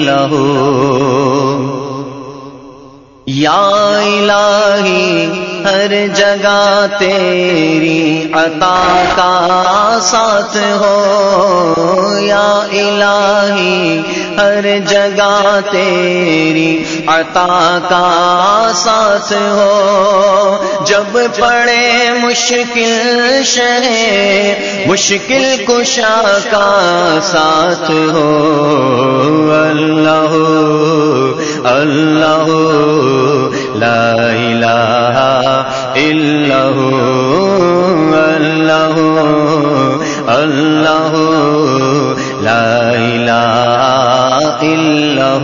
الہ یا الہی ہر جگہ تیری عطا کا ساتھ ہو یا الہی ہر جگہ تیری عطا کا ساتھ ہو جب پڑے مشکل شہ مشکل کشا کا ساتھ ہو۔ اللہ اللہ، لا الہ اللہ اللہ اللہ، لا الہ الا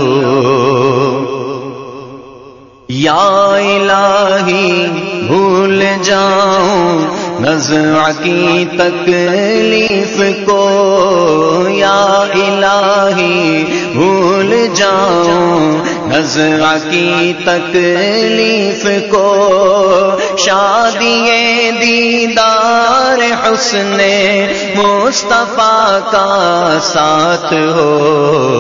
یا الہی، بھول جاؤں۔ نظر کی تکلیف کو، یا الہی بھول جاؤں۔ نظر کی تکلیف کو، شادی دیدار حسن مصطفیٰ کا ساتھ ہو۔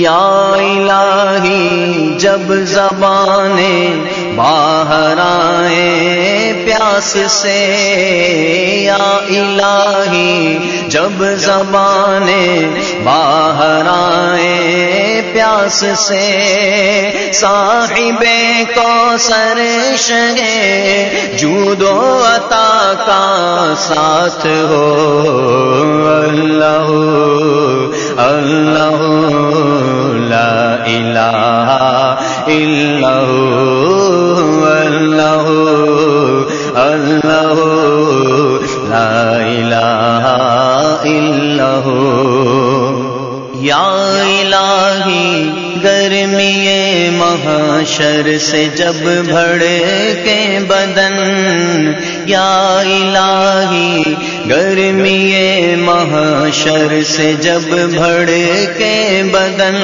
یا الہی جب زبانیں باہر پیاس سے، یا الہی، جب زبانیں باہر آئے پیاس سے، صاحب کو سر شگے جودو عطا کا ساتھ ہو۔ اللہ اللہ، لا الہ الا اللہ یا الہی، گرمی محشر سے جب بھڑ کے بدن، یا الہی، گرمی محشر سے جب بھڑ کے بدن،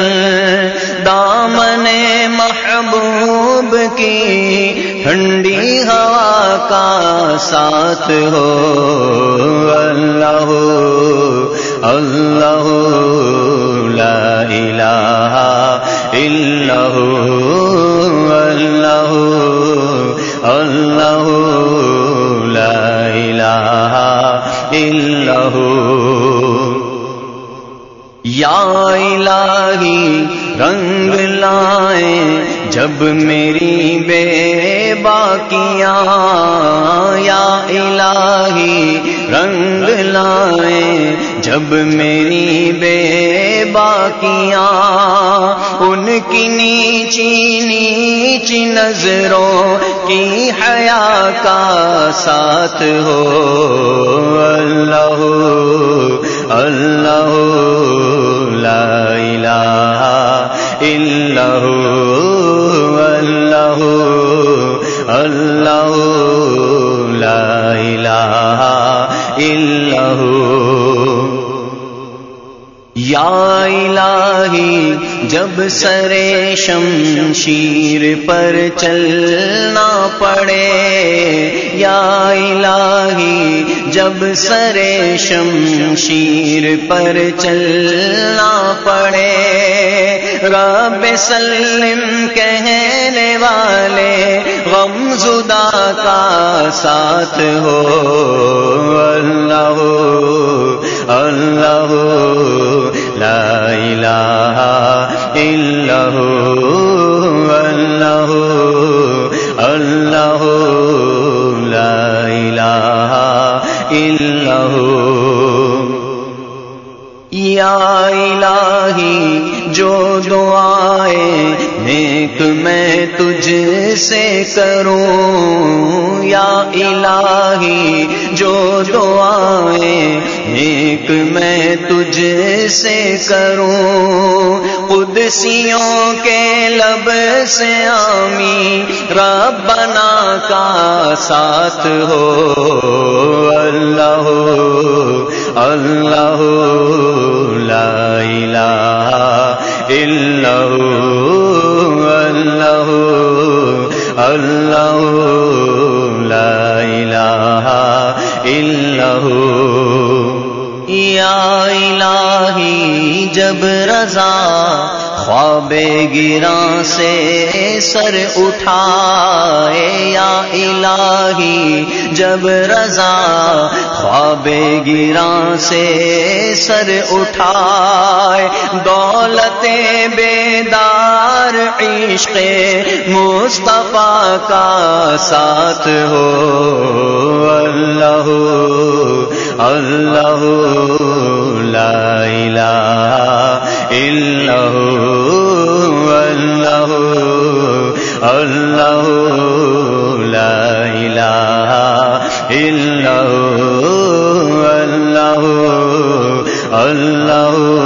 دامن محبوب کی ٹھنڈی ہوا کا ساتھ ہو، اللہ اللہ لا الہ الا اللہ اللہ لا الہ الا یا الہی رنگ لائیں جب میری بے باکیاں یا الہی رنگ لائیں جب میری بے باکیاں ان کی نیچی نیچی نظروں کی حیا کا ساتھ ہو۔ اللہ اللہ الا یا الہی جب سر شمشیر پر چلنا پڑے یا الہی جب سر شمشیر پر چلنا پڑے، رب سلم کہنے والے خدا کا ساتھ ہو۔ اللہ اللہ لا الہ الا اللہ اللہ لا الہ الا یا الہی جو دعائیں نیک ایک میں تجھ سے کروں۔ یا الہی جو دعائیں ایک میں تجھ سے کروں۔ قدسیوں کے لب سے آمی ربنا کا ساتھ ہو۔ لا الہ الا یا الہی جب رضا خواب گراں سے سر اٹھائے یا الہی جب رضا خواب گراں سے سر اٹھائے دولت بیدار عشق مصطفیٰ کا ساتھ ہو اللہ اللہ لا اللہ لا الہ الا اللہ اللہ